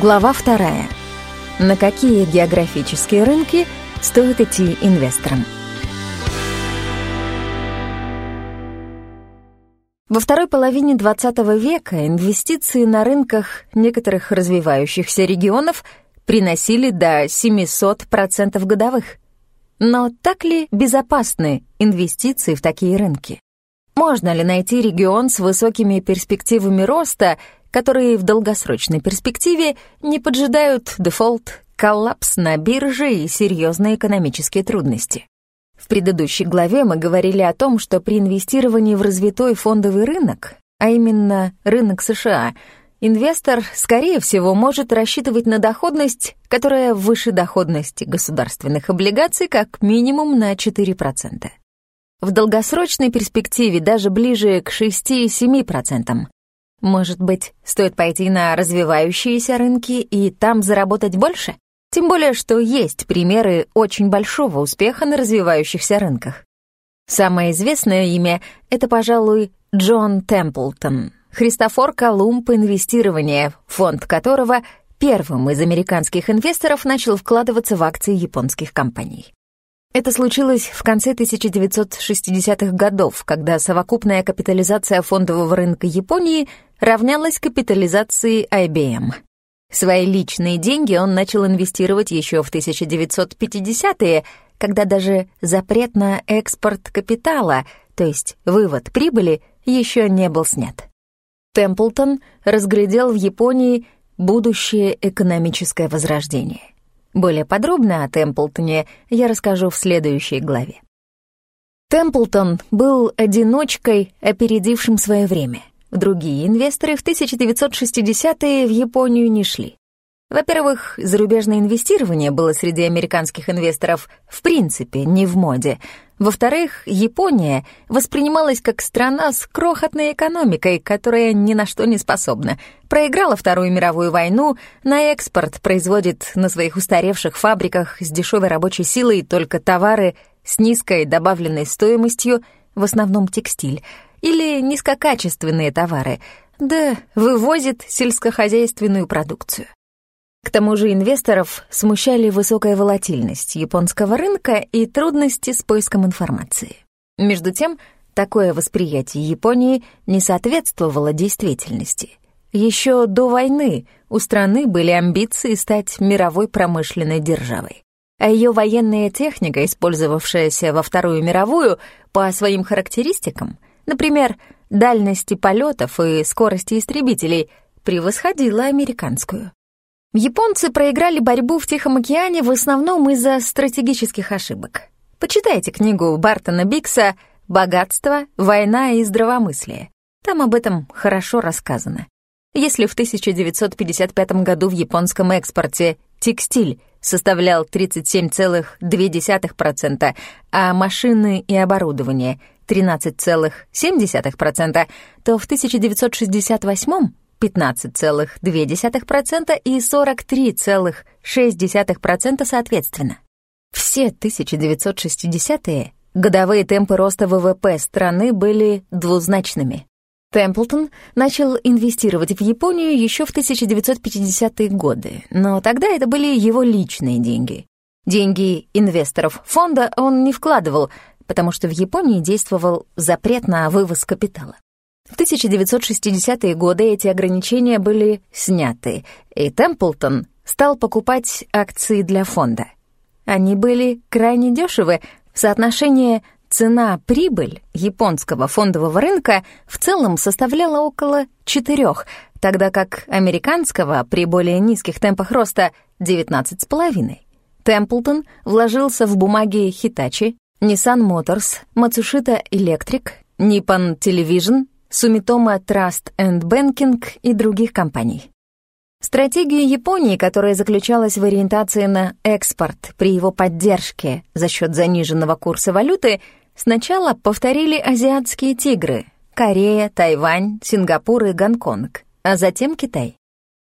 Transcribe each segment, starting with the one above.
Глава вторая. На какие географические рынки стоит идти инвесторам? Во второй половине XX века инвестиции на рынках некоторых развивающихся регионов приносили до 700% годовых. Но так ли безопасны инвестиции в такие рынки? Можно ли найти регион с высокими перспективами роста, которые в долгосрочной перспективе не поджидают дефолт, коллапс на бирже и серьезные экономические трудности? В предыдущей главе мы говорили о том, что при инвестировании в развитой фондовый рынок, а именно рынок США, инвестор, скорее всего, может рассчитывать на доходность, которая выше доходности государственных облигаций как минимум на 4%. В долгосрочной перспективе даже ближе к 6-7%. Может быть, стоит пойти на развивающиеся рынки и там заработать больше? Тем более, что есть примеры очень большого успеха на развивающихся рынках. Самое известное имя — это, пожалуй, Джон Темплтон, Христофор Колумб инвестирования, фонд которого первым из американских инвесторов начал вкладываться в акции японских компаний. Это случилось в конце 1960-х годов, когда совокупная капитализация фондового рынка Японии равнялась капитализации IBM. Свои личные деньги он начал инвестировать еще в 1950-е, когда даже запрет на экспорт капитала, то есть вывод прибыли, еще не был снят. Темплтон разглядел в Японии будущее экономическое возрождение. Более подробно о Темплтоне я расскажу в следующей главе. Темплтон был одиночкой, опередившим свое время. Другие инвесторы в 1960-е в Японию не шли. Во-первых, зарубежное инвестирование было среди американских инвесторов в принципе не в моде. Во-вторых, Япония воспринималась как страна с крохотной экономикой, которая ни на что не способна. Проиграла Вторую мировую войну, на экспорт производит на своих устаревших фабриках с дешевой рабочей силой только товары с низкой добавленной стоимостью, в основном текстиль, или низкокачественные товары, да вывозит сельскохозяйственную продукцию. К тому же инвесторов смущали высокая волатильность японского рынка и трудности с поиском информации. Между тем, такое восприятие Японии не соответствовало действительности. Еще до войны у страны были амбиции стать мировой промышленной державой. А ее военная техника, использовавшаяся во Вторую мировую, по своим характеристикам, например, дальности полетов и скорости истребителей, превосходила американскую. Японцы проиграли борьбу в Тихом океане в основном из-за стратегических ошибок. Почитайте книгу Бартона Бикса «Богатство, война и здравомыслие». Там об этом хорошо рассказано. Если в 1955 году в японском экспорте текстиль составлял 37,2%, а машины и оборудование — 13,7%, то в 1968 15,2% и 43,6% соответственно. Все 1960-е годовые темпы роста ВВП страны были двузначными. Темплтон начал инвестировать в Японию еще в 1950-е годы, но тогда это были его личные деньги. Деньги инвесторов фонда он не вкладывал, потому что в Японии действовал запрет на вывоз капитала. В 1960-е годы эти ограничения были сняты, и Темплтон стал покупать акции для фонда. Они были крайне дешевы, соотношение цена-прибыль японского фондового рынка в целом составляла около 4, тогда как американского при более низких темпах роста 19,5. Темплтон вложился в бумаги Hitachi, Nissan Motors, Matsushita Electric, Nippon Television, Sumitomo Trust and Banking и других компаний. Стратегия Японии, которая заключалась в ориентации на экспорт при его поддержке за счет заниженного курса валюты, сначала повторили азиатские тигры — Корея, Тайвань, Сингапур и Гонконг, а затем Китай.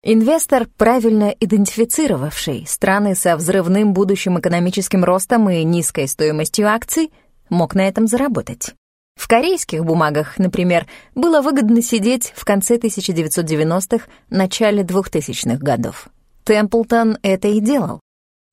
Инвестор, правильно идентифицировавший страны со взрывным будущим экономическим ростом и низкой стоимостью акций, мог на этом заработать. В корейских бумагах, например, было выгодно сидеть в конце 1990-х, начале 2000-х годов. Темплтон это и делал.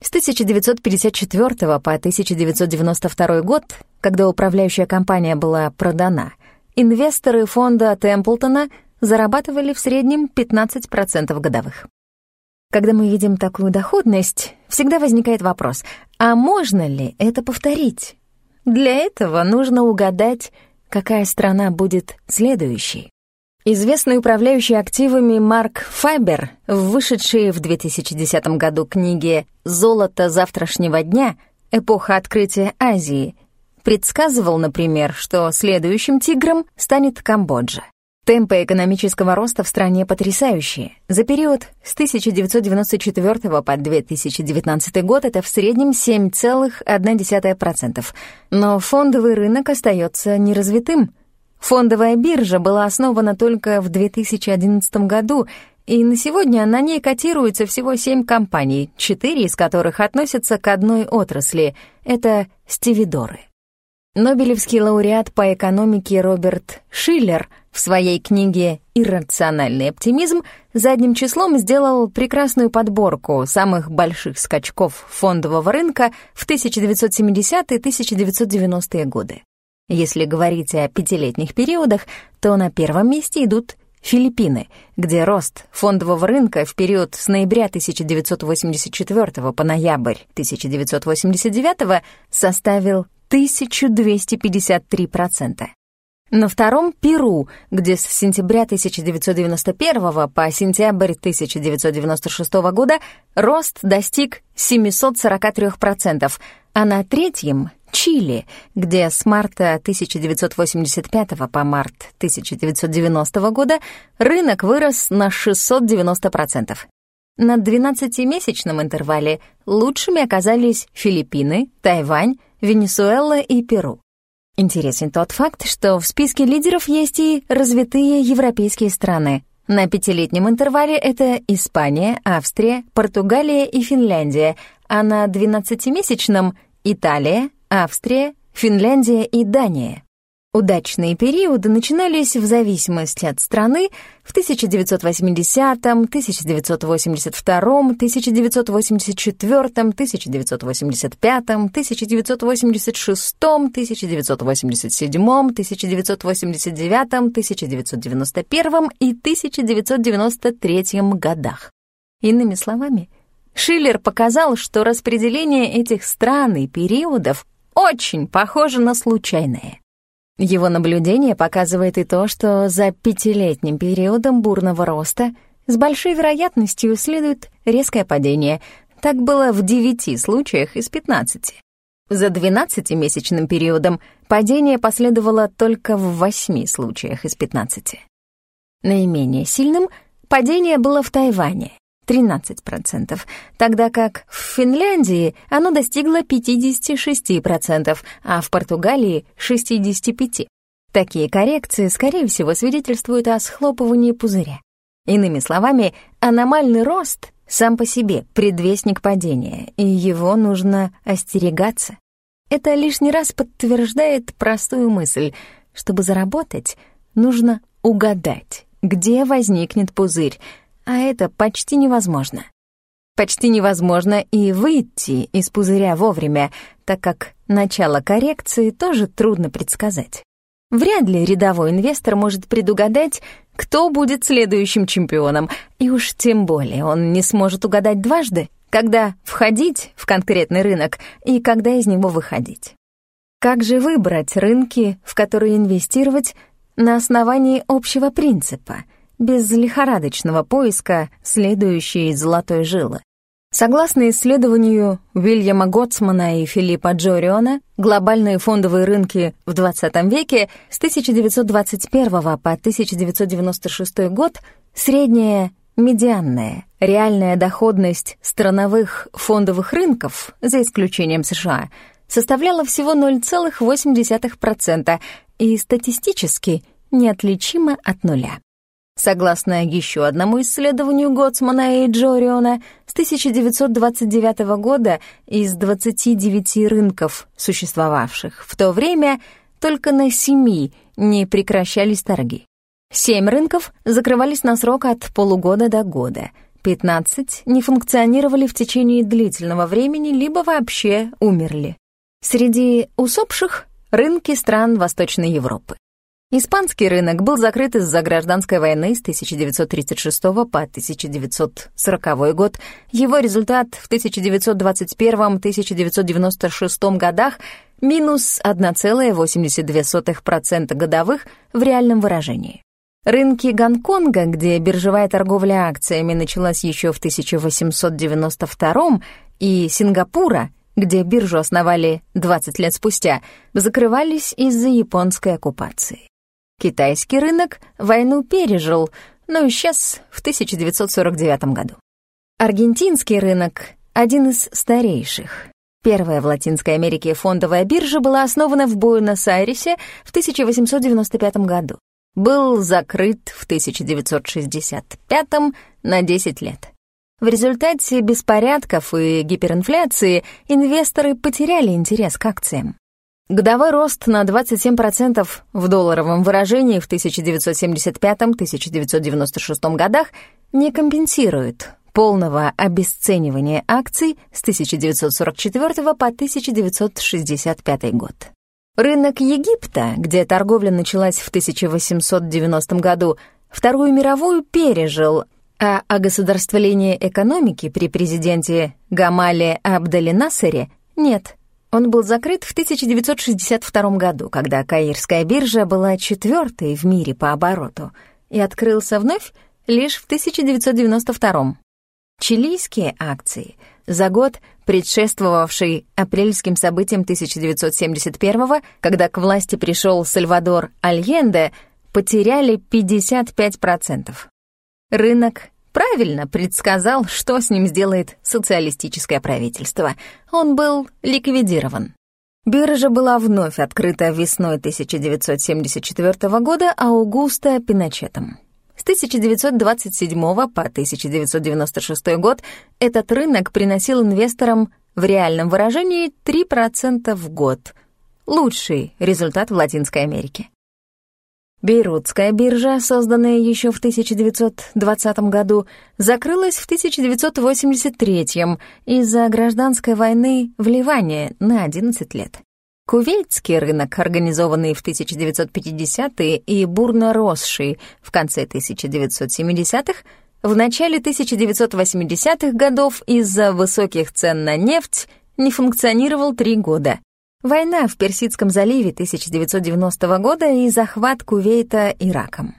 С 1954 по 1992 год, когда управляющая компания была продана, инвесторы фонда Темплтона зарабатывали в среднем 15% годовых. Когда мы видим такую доходность, всегда возникает вопрос, а можно ли это повторить? Для этого нужно угадать, какая страна будет следующей. Известный управляющий активами Марк Файбер, в вышедшей в 2010 году книге «Золото завтрашнего дня. Эпоха открытия Азии», предсказывал, например, что следующим тигром станет Камбоджа. Темпы экономического роста в стране потрясающие. За период с 1994 по 2019 год это в среднем 7,1%. Но фондовый рынок остается неразвитым — Фондовая биржа была основана только в 2011 году, и на сегодня на ней котируется всего семь компаний, четыре из которых относятся к одной отрасли — это стивидоры. Нобелевский лауреат по экономике Роберт Шиллер в своей книге «Иррациональный оптимизм» задним числом сделал прекрасную подборку самых больших скачков фондового рынка в 1970-1990-е годы. Если говорить о пятилетних периодах, то на первом месте идут Филиппины, где рост фондового рынка в период с ноября 1984 по ноябрь 1989 составил 1253%. На втором — Перу, где с сентября 1991 по сентябрь 1996 года рост достиг 743%, а на третьем Чили, где с марта 1985 по март 1990 года рынок вырос на 690%. На 12-месячном интервале лучшими оказались Филиппины, Тайвань, Венесуэла и Перу. Интересен тот факт, что в списке лидеров есть и развитые европейские страны. На пятилетнем интервале это Испания, Австрия, Португалия и Финляндия, а на 12-месячном — Италия, Австрия, Финляндия и Дания. Удачные периоды начинались в зависимости от страны в 1980, 1982, 1984, 1985, 1986, 1987, 1989, 1991 и 1993 годах. Иными словами, Шиллер показал, что распределение этих стран и периодов очень похоже на случайное. Его наблюдение показывает и то, что за пятилетним периодом бурного роста с большой вероятностью следует резкое падение. Так было в девяти случаях из 15. За 12-месячным периодом падение последовало только в восьми случаях из 15. Наименее сильным падение было в Тайване 13%, тогда как в Финляндии оно достигло 56%, а в Португалии — 65%. Такие коррекции, скорее всего, свидетельствуют о схлопывании пузыря. Иными словами, аномальный рост сам по себе предвестник падения, и его нужно остерегаться. Это лишний раз подтверждает простую мысль. Чтобы заработать, нужно угадать, где возникнет пузырь, а это почти невозможно. Почти невозможно и выйти из пузыря вовремя, так как начало коррекции тоже трудно предсказать. Вряд ли рядовой инвестор может предугадать, кто будет следующим чемпионом, и уж тем более он не сможет угадать дважды, когда входить в конкретный рынок и когда из него выходить. Как же выбрать рынки, в которые инвестировать на основании общего принципа — без лихорадочного поиска следующей золотой жилы. Согласно исследованию Уильяма Готсмана и Филиппа Джориона, глобальные фондовые рынки в 20 веке с 1921 по 1996 год средняя медианная реальная доходность страновых фондовых рынков, за исключением США, составляла всего 0,8% и статистически неотличима от нуля. Согласно еще одному исследованию Готсмана и Джориона, с 1929 года из 29 рынков, существовавших в то время, только на семи не прекращались торги. Семь рынков закрывались на срок от полугода до года, 15 не функционировали в течение длительного времени либо вообще умерли. Среди усопших — рынки стран Восточной Европы. Испанский рынок был закрыт из-за гражданской войны с 1936 по 1940 год. Его результат в 1921-1996 годах — минус 1,82% годовых в реальном выражении. Рынки Гонконга, где биржевая торговля акциями началась еще в 1892 и Сингапура, где биржу основали 20 лет спустя, закрывались из-за японской оккупации. Китайский рынок войну пережил, но исчез в 1949 году. Аргентинский рынок — один из старейших. Первая в Латинской Америке фондовая биржа была основана в Буэнос-Айресе в 1895 году. Был закрыт в 1965 на 10 лет. В результате беспорядков и гиперинфляции инвесторы потеряли интерес к акциям. Годовой рост на 27% в долларовом выражении в 1975-1996 годах не компенсирует полного обесценивания акций с 1944 по 1965 год. Рынок Египта, где торговля началась в 1890 году, Вторую мировую пережил, а огосударствление экономики при президенте Гамале Абделе Насере нет – он был закрыт в 1962 году, когда Каирская биржа была четвертой в мире по обороту и открылся вновь лишь в 1992. Чилийские акции за год, предшествовавший апрельским событиям 1971 когда к власти пришел Сальвадор Альенде, потеряли 55%. Рынок правильно предсказал, что с ним сделает социалистическое правительство. Он был ликвидирован. Биржа была вновь открыта весной 1974 года Аугуста Пиночетом. С 1927 по 1996 год этот рынок приносил инвесторам в реальном выражении 3% в год. Лучший результат в Латинской Америке. Бейрутская биржа, созданная еще в 1920 году, закрылась в 1983 из-за гражданской войны в Ливане на 11 лет. Кувейтский рынок, организованный в 1950-е и бурно росший в конце 1970-х, в начале 1980-х годов из-за высоких цен на нефть не функционировал три года. Война в Персидском заливе 1990 года и захват Кувейта Ираком.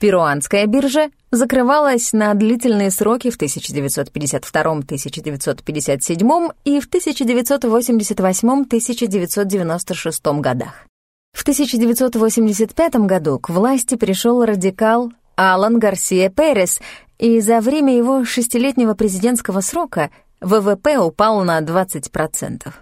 Перуанская биржа закрывалась на длительные сроки в 1952-1957 и в 1988-1996 годах. В 1985 году к власти пришел радикал Алан Гарсия Перес, и за время его шестилетнего президентского срока ВВП упал на 20%.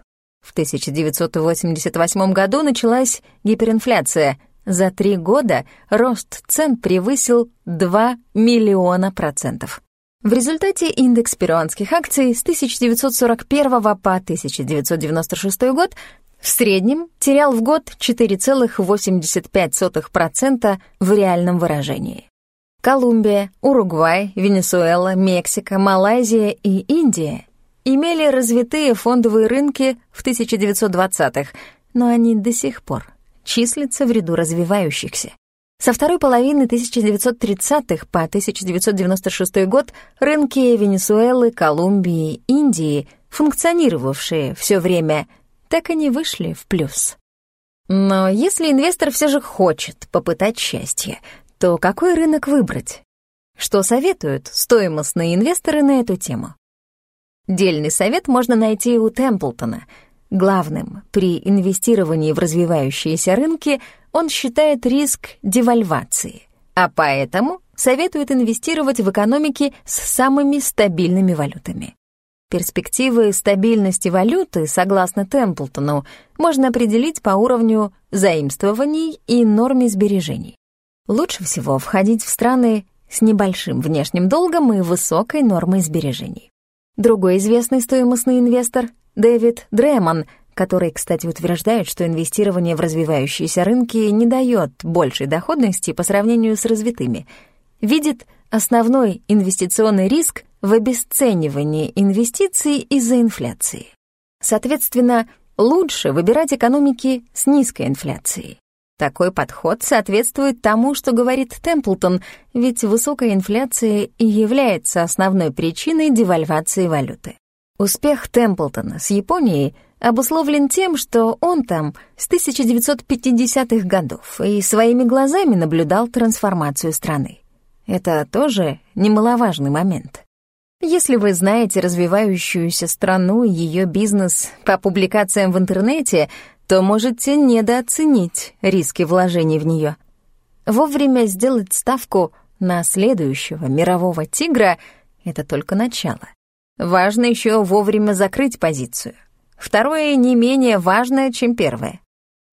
В 1988 году началась гиперинфляция. За три года рост цен превысил 2 миллиона процентов. В результате индекс перуанских акций с 1941 по 1996 год в среднем терял в год 4,85% в реальном выражении. Колумбия, Уругвай, Венесуэла, Мексика, Малайзия и Индия имели развитые фондовые рынки в 1920-х, но они до сих пор числятся в ряду развивающихся. Со второй половины 1930-х по 1996 год рынки Венесуэлы, Колумбии, Индии, функционировавшие все время, так и не вышли в плюс. Но если инвестор все же хочет попытать счастье, то какой рынок выбрать? Что советуют стоимостные инвесторы на эту тему? Дельный совет можно найти у Темплтона. Главным при инвестировании в развивающиеся рынки он считает риск девальвации, а поэтому советует инвестировать в экономики с самыми стабильными валютами. Перспективы стабильности валюты, согласно Темплтону, можно определить по уровню заимствований и норме сбережений. Лучше всего входить в страны с небольшим внешним долгом и высокой нормой сбережений. Другой известный стоимостный инвестор, Дэвид Дремон, который, кстати, утверждает, что инвестирование в развивающиеся рынки не дает большей доходности по сравнению с развитыми, видит основной инвестиционный риск в обесценивании инвестиций из-за инфляции. Соответственно, лучше выбирать экономики с низкой инфляцией. Такой подход соответствует тому, что говорит Темплтон, ведь высокая инфляция и является основной причиной девальвации валюты. Успех Темплтона с Японией обусловлен тем, что он там с 1950-х годов и своими глазами наблюдал трансформацию страны. Это тоже немаловажный момент. Если вы знаете развивающуюся страну и ее бизнес по публикациям в интернете, то можете недооценить риски вложений в нее. Вовремя сделать ставку на следующего мирового тигра — это только начало. Важно еще вовремя закрыть позицию. Второе не менее важное, чем первое.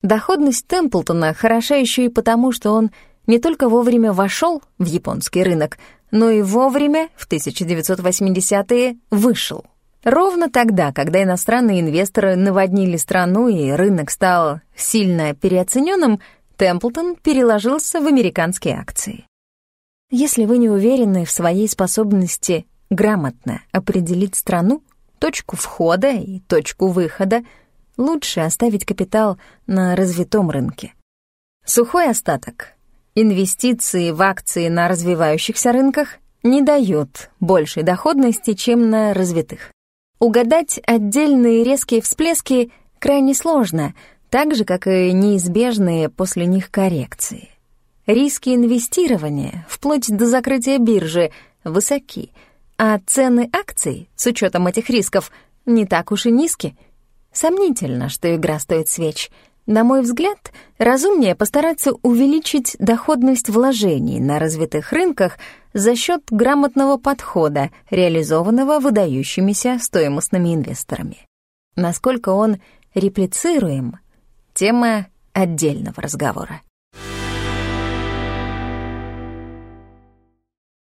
Доходность Темплтона хороша еще и потому, что он не только вовремя вошел в японский рынок, но и вовремя в 1980-е вышел. Ровно тогда, когда иностранные инвесторы наводнили страну и рынок стал сильно переоцененным, Темплтон переложился в американские акции. Если вы не уверены в своей способности грамотно определить страну, точку входа и точку выхода, лучше оставить капитал на развитом рынке. Сухой остаток. Инвестиции в акции на развивающихся рынках не дают большей доходности, чем на развитых. Угадать отдельные резкие всплески крайне сложно, так же, как и неизбежные после них коррекции. Риски инвестирования, вплоть до закрытия биржи, высоки, а цены акций, с учетом этих рисков, не так уж и низки. Сомнительно, что игра стоит свеч — на мой взгляд, разумнее постараться увеличить доходность вложений на развитых рынках за счет грамотного подхода, реализованного выдающимися стоимостными инвесторами. Насколько он реплицируем — тема отдельного разговора.